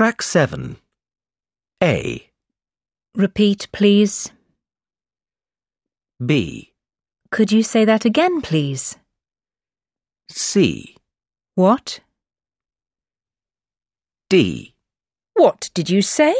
Track 7. A. Repeat, please. B. Could you say that again, please? C. What? D. What did you say?